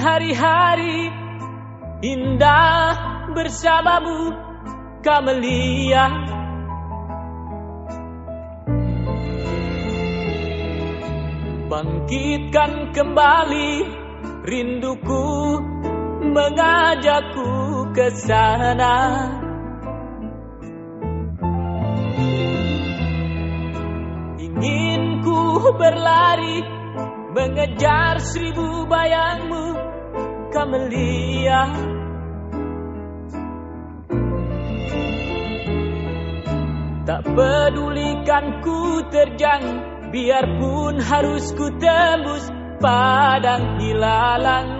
Hari-hari indah bersamamu Kamelia Bangkitkan kembali rinduku mengajakku ke sana. Ingin ku berlari mengejar seribu bayangmu Kamelia. Tak pedulikan ku terjang Biarpun harus ku tembus padang hilalang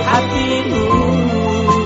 hati hatimu